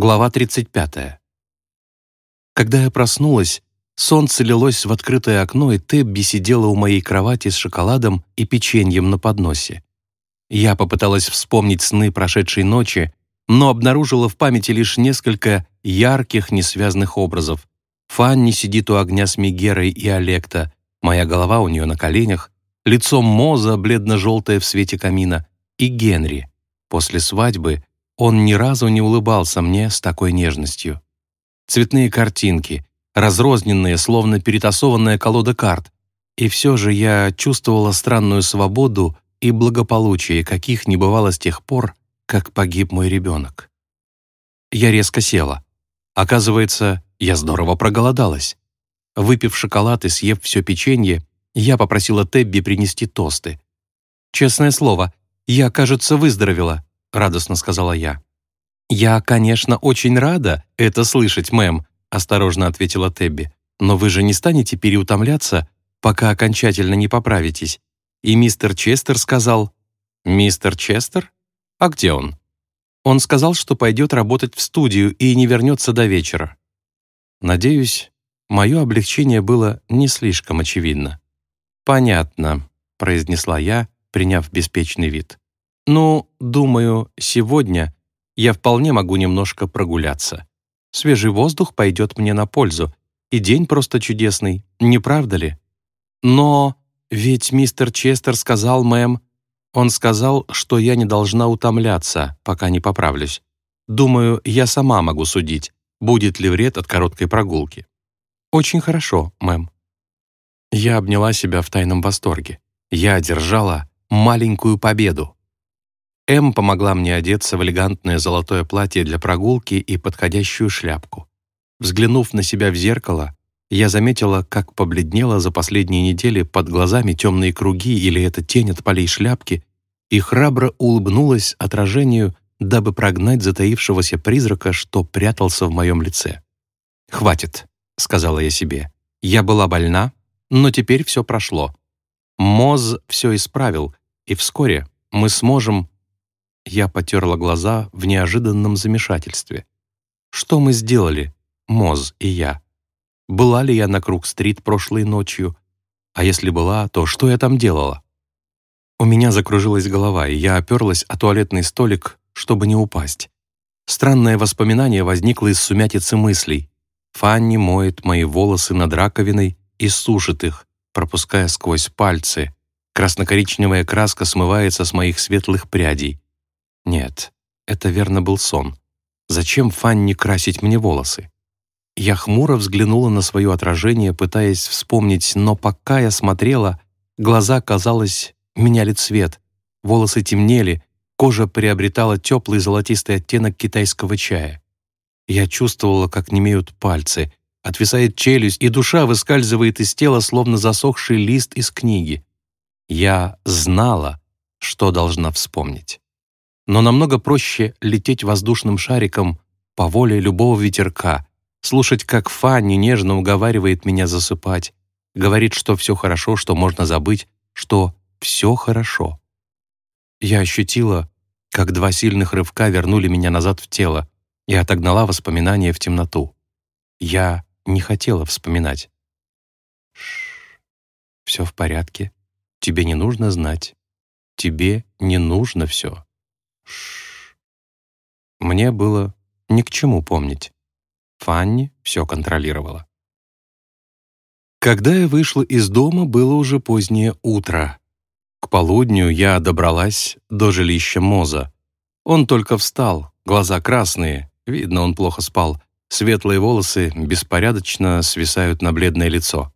Глава 35. Когда я проснулась, солнце лилось в открытое окно, и Тебби сидела у моей кровати с шоколадом и печеньем на подносе. Я попыталась вспомнить сны прошедшей ночи, но обнаружила в памяти лишь несколько ярких, несвязных образов. Фанни сидит у огня с Мегерой и Олекта, моя голова у нее на коленях, лицо Моза, бледно-желтое в свете камина, и Генри. После свадьбы он ни разу не улыбался мне с такой нежностью. Цветные картинки, разрозненные, словно перетасованная колода карт. И все же я чувствовала странную свободу и благополучие, каких не бывало с тех пор, как погиб мой ребенок. Я резко села. Оказывается, я здорово проголодалась. Выпив шоколад и съев все печенье, я попросила Тебби принести тосты. Честное слово, я, кажется, выздоровела, — радостно сказала я. «Я, конечно, очень рада это слышать, мэм», — осторожно ответила Тебби. «Но вы же не станете переутомляться, пока окончательно не поправитесь. И мистер Честер сказал...» «Мистер Честер? А где он?» «Он сказал, что пойдет работать в студию и не вернется до вечера». Надеюсь, мое облегчение было не слишком очевидно. «Понятно», — произнесла я, приняв беспечный вид. Ну, думаю, сегодня я вполне могу немножко прогуляться. Свежий воздух пойдет мне на пользу, и день просто чудесный, не правда ли? Но ведь мистер Честер сказал, мэм, он сказал, что я не должна утомляться, пока не поправлюсь. Думаю, я сама могу судить, будет ли вред от короткой прогулки. Очень хорошо, мэм. Я обняла себя в тайном восторге. Я одержала маленькую победу. М помогла мне одеться в элегантное золотое платье для прогулки и подходящую шляпку. Взглянув на себя в зеркало, я заметила, как побледнела за последние недели под глазами темные круги или это тень от полей шляпки, и храбро улыбнулась отражению, дабы прогнать затаившегося призрака, что прятался в моем лице. «Хватит», — сказала я себе. «Я была больна, но теперь все прошло. Моз все исправил, и вскоре мы сможем я потерла глаза в неожиданном замешательстве. Что мы сделали, Моз и я? Была ли я на Круг-стрит прошлой ночью? А если была, то что я там делала? У меня закружилась голова, и я оперлась о туалетный столик, чтобы не упасть. Странное воспоминание возникло из сумятицы мыслей. Фанни моет мои волосы над раковиной и сушит их, пропуская сквозь пальцы. Красно-коричневая краска смывается с моих светлых прядей. Нет, это верно был сон. Зачем Фанни красить мне волосы? Я хмуро взглянула на свое отражение, пытаясь вспомнить, но пока я смотрела, глаза, казалось, меняли цвет, волосы темнели, кожа приобретала теплый золотистый оттенок китайского чая. Я чувствовала, как немеют пальцы, отвисает челюсть, и душа выскальзывает из тела, словно засохший лист из книги. Я знала, что должна вспомнить но намного проще лететь воздушным шариком по воле любого ветерка, слушать, как Фанни нежно уговаривает меня засыпать, говорит, что все хорошо, что можно забыть, что все хорошо. Я ощутила, как два сильных рывка вернули меня назад в тело и отогнала воспоминания в темноту. Я не хотела вспоминать. Шш, все в порядке. Тебе не нужно знать. Тебе не нужно все. Мне было ни к чему помнить. Фанни все контролировала. Когда я вышла из дома, было уже позднее утро. К полудню я добралась до жилища Моза. Он только встал, глаза красные, видно, он плохо спал, светлые волосы беспорядочно свисают на бледное лицо.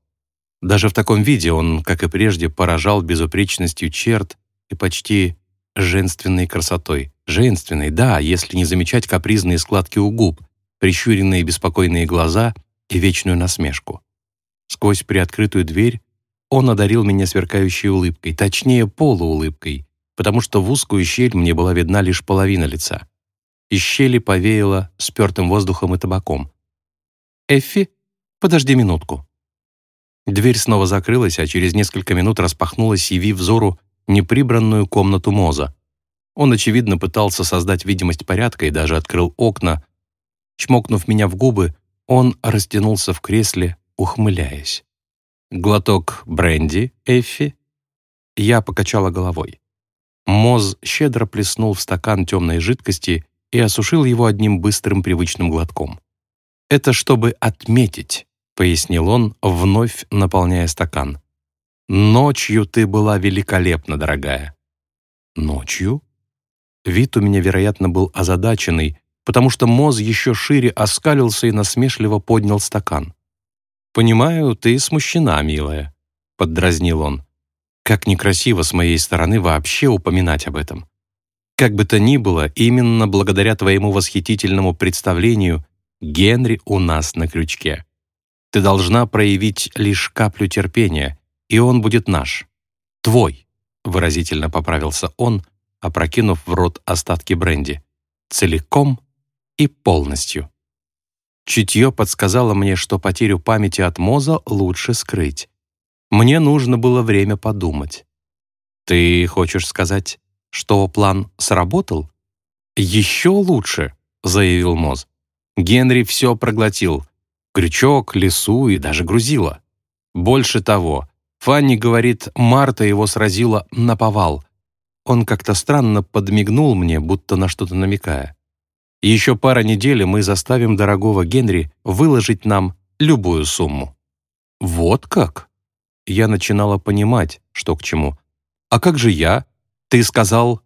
Даже в таком виде он, как и прежде, поражал безупречностью черт и почти женственной красотой. Женственной, да, если не замечать капризные складки у губ, прищуренные беспокойные глаза и вечную насмешку. Сквозь приоткрытую дверь он одарил меня сверкающей улыбкой, точнее полуулыбкой, потому что в узкую щель мне была видна лишь половина лица. Из щели повеяло спертым воздухом и табаком. «Эффи, подожди минутку». Дверь снова закрылась, а через несколько минут распахнулась, явив взору неприбранную комнату Моза. Он, очевидно, пытался создать видимость порядка и даже открыл окна, Чмокнув меня в губы, он растянулся в кресле, ухмыляясь. «Глоток бренди, Эффи?» Я покачала головой. Моз щедро плеснул в стакан темной жидкости и осушил его одним быстрым привычным глотком. «Это чтобы отметить», — пояснил он, вновь наполняя стакан. «Ночью ты была великолепна, дорогая». «Ночью?» Вид у меня, вероятно, был озадаченный, потому что Моз еще шире оскалился и насмешливо поднял стакан. «Понимаю, ты смущена, милая», — поддразнил он. «Как некрасиво с моей стороны вообще упоминать об этом. Как бы то ни было, именно благодаря твоему восхитительному представлению Генри у нас на крючке. Ты должна проявить лишь каплю терпения, и он будет наш. Твой», — выразительно поправился он, опрокинув в рот остатки бренди. «Целиком и полностью». Чутье подсказало мне, что потерю памяти от Моза лучше скрыть. Мне нужно было время подумать. «Ты хочешь сказать, что план сработал?» «Еще лучше», — заявил Моз. Генри все проглотил. Крючок, лесу и даже грузило. Больше того, Фанни говорит, Марта его сразила на повал. Он как-то странно подмигнул мне, будто на что-то намекая. Еще пара недель, и мы заставим дорогого Генри выложить нам любую сумму». «Вот как?» Я начинала понимать, что к чему. «А как же я? Ты сказал...»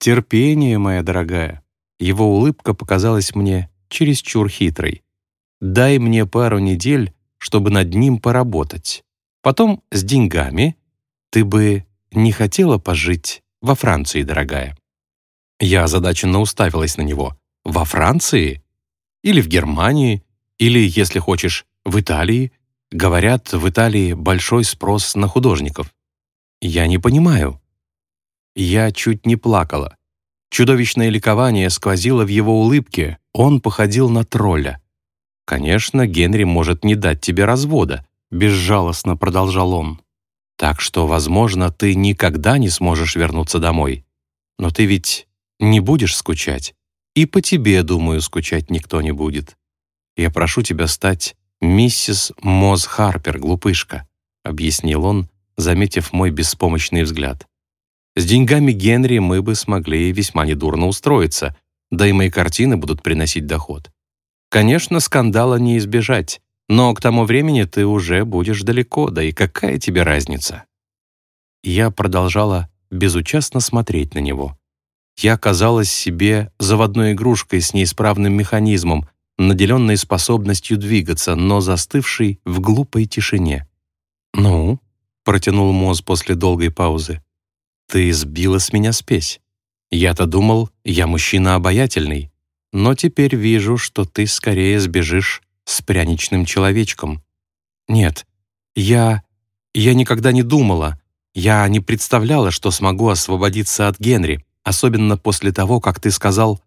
«Терпение, моя дорогая». Его улыбка показалась мне чересчур хитрой. «Дай мне пару недель, чтобы над ним поработать. Потом с деньгами. Ты бы не хотела пожить во Франции, дорогая?» Я озадаченно уставилась на него. Во Франции? Или в Германии? Или, если хочешь, в Италии? Говорят, в Италии большой спрос на художников. Я не понимаю. Я чуть не плакала. Чудовищное ликование сквозило в его улыбке, он походил на тролля. «Конечно, Генри может не дать тебе развода», — безжалостно продолжал он. «Так что, возможно, ты никогда не сможешь вернуться домой. Но ты ведь не будешь скучать. И по тебе, думаю, скучать никто не будет. Я прошу тебя стать миссис Моз Харпер, глупышка», — объяснил он, заметив мой беспомощный взгляд. «С деньгами Генри мы бы смогли весьма недурно устроиться, да и мои картины будут приносить доход. Конечно, скандала не избежать, но к тому времени ты уже будешь далеко, да и какая тебе разница?» Я продолжала безучастно смотреть на него я казалась себе заводной игрушкой с неисправным механизмом, наделенной способностью двигаться, но застывшей в глупой тишине. «Ну?» — протянул Моз после долгой паузы. «Ты сбила с меня спесь. Я-то думал, я мужчина обаятельный, но теперь вижу, что ты скорее сбежишь с пряничным человечком. Нет, я... я никогда не думала, я не представляла, что смогу освободиться от Генри, особенно после того, как ты сказал...»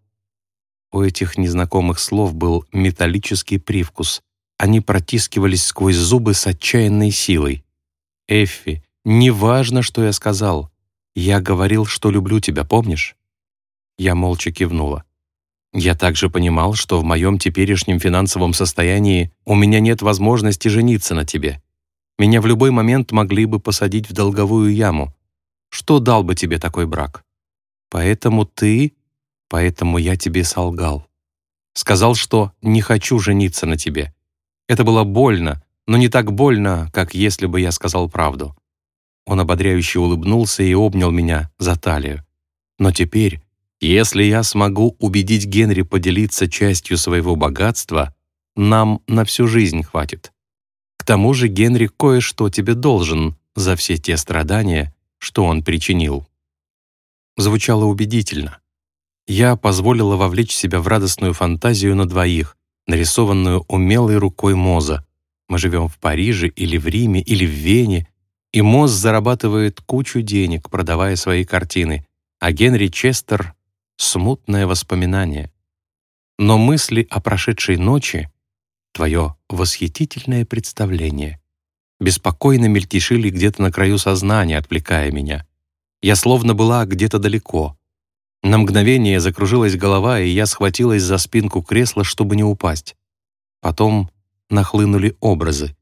У этих незнакомых слов был металлический привкус. Они протискивались сквозь зубы с отчаянной силой. «Эффи, неважно, что я сказал. Я говорил, что люблю тебя, помнишь?» Я молча кивнула. Я также понимал, что в моем теперешнем финансовом состоянии у меня нет возможности жениться на тебе. Меня в любой момент могли бы посадить в долговую яму. Что дал бы тебе такой брак? Поэтому ты... Поэтому я тебе солгал. Сказал, что не хочу жениться на тебе. Это было больно, но не так больно, как если бы я сказал правду. Он ободряюще улыбнулся и обнял меня за талию. Но теперь, если я смогу убедить Генри поделиться частью своего богатства, нам на всю жизнь хватит. К тому же Генри кое-что тебе должен за все те страдания, что он причинил звучало убедительно. Я позволила вовлечь себя в радостную фантазию на двоих, нарисованную умелой рукой Моза. Мы живем в Париже или в Риме или в Вене, и Моз зарабатывает кучу денег, продавая свои картины, а Генри Честер — смутное воспоминание. Но мысли о прошедшей ночи — твое восхитительное представление — беспокойно мельтешили где-то на краю сознания, отвлекая меня. Я словно была где-то далеко. На мгновение закружилась голова, и я схватилась за спинку кресла, чтобы не упасть. Потом нахлынули образы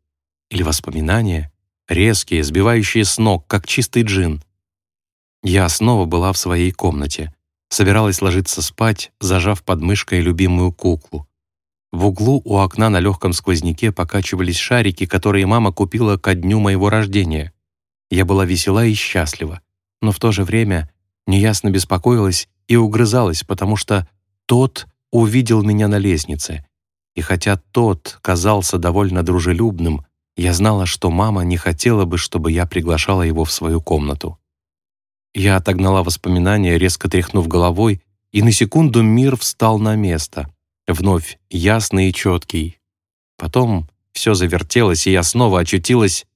или воспоминания, резкие, сбивающие с ног, как чистый джин. Я снова была в своей комнате, собиралась ложиться спать, зажав под мышкой любимую куклу. В углу у окна на легком сквозняке покачивались шарики, которые мама купила ко дню моего рождения. Я была весела и счастлива, но в то же время неясно беспокоилась и угрызалась, потому что тот увидел меня на лестнице. И хотя тот казался довольно дружелюбным, я знала, что мама не хотела бы, чтобы я приглашала его в свою комнату. Я отогнала воспоминания, резко тряхнув головой, и на секунду мир встал на место, вновь ясный и четкий. Потом все завертелось, и я снова очутилась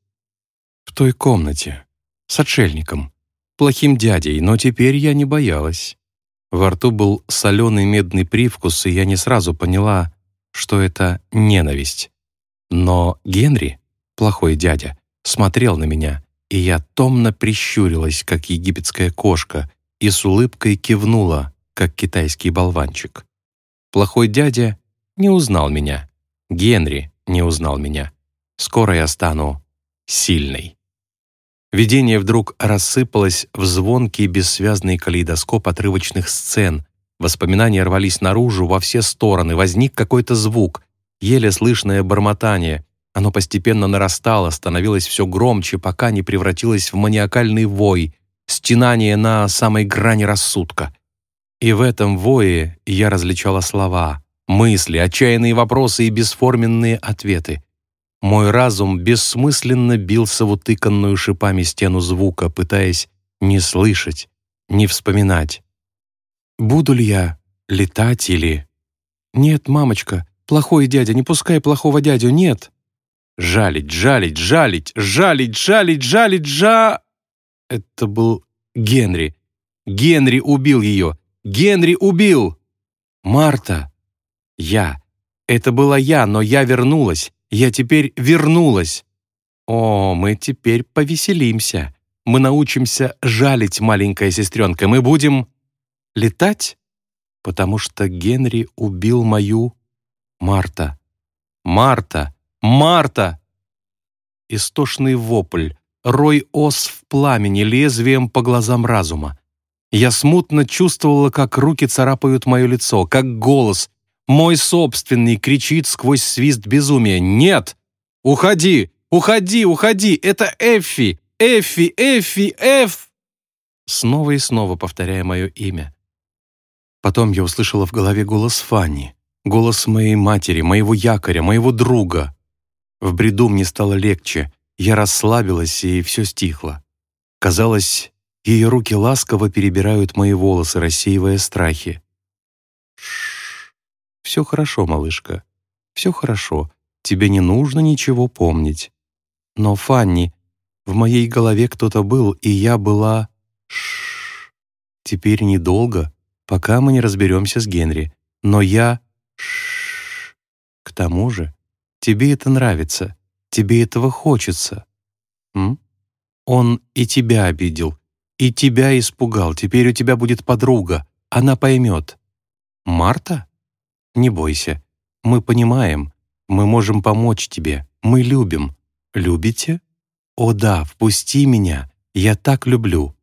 в той комнате с отшельником, плохим дядей, но теперь я не боялась. Во рту был соленый медный привкус, и я не сразу поняла, что это ненависть. Но Генри, плохой дядя, смотрел на меня, и я томно прищурилась, как египетская кошка, и с улыбкой кивнула, как китайский болванчик. Плохой дядя не узнал меня. Генри не узнал меня. Скоро я стану сильной. Видение вдруг рассыпалось в звонкий бессвязный калейдоскоп отрывочных сцен. Воспоминания рвались наружу во все стороны. Возник какой-то звук, еле слышное бормотание. Оно постепенно нарастало, становилось все громче, пока не превратилось в маниакальный вой, стенание на самой грани рассудка. И в этом вое я различала слова, мысли, отчаянные вопросы и бесформенные ответы. Мой разум бессмысленно бился в утыканную шипами стену звука, пытаясь не слышать, не вспоминать. Буду ли я летать или... Нет, мамочка, плохой дядя, не пускай плохого дядю, нет. Жалить, жалить, жалить, жалить, жалить, жалить, жа... Это был Генри. Генри убил ее. Генри убил. Марта. Я. Это была я, но я вернулась. Я теперь вернулась. О, мы теперь повеселимся. Мы научимся жалить, маленькая сестренка. Мы будем летать, потому что Генри убил мою Марта. Марта! Марта! Истошный вопль, рой ос в пламени, лезвием по глазам разума. Я смутно чувствовала, как руки царапают мое лицо, как голос мой собственный кричит сквозь свист безумия. «Нет! Уходи! Уходи! Уходи! Это Эффи! Эффи! Эффи! Эф!» Снова и снова повторяя мое имя. Потом я услышала в голове голос Фанни, голос моей матери, моего якоря, моего друга. В бреду мне стало легче, я расслабилась, и все стихло. Казалось, ее руки ласково перебирают мои волосы, рассеивая страхи. Ш все хорошо, малышка. Все хорошо. Тебе не нужно ничего помнить. Но, Фанни, в моей голове кто-то был, и я была... Шш. Теперь недолго, пока мы не разберемся с Генри. Но я... Шш. К тому же, тебе это нравится. Тебе этого хочется. М? Он и тебя обидел, и тебя испугал. Теперь у тебя будет подруга. Она поймет. Марта? Не бойся. Мы понимаем. Мы можем помочь тебе. Мы любим. Любите? О да, впусти меня. Я так люблю.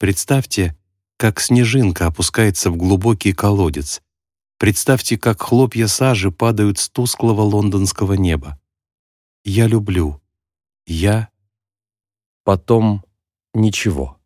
Представьте, как снежинка опускается в глубокий колодец. Представьте, как хлопья сажи падают с тусклого лондонского неба. Я люблю. Я... Потом ничего.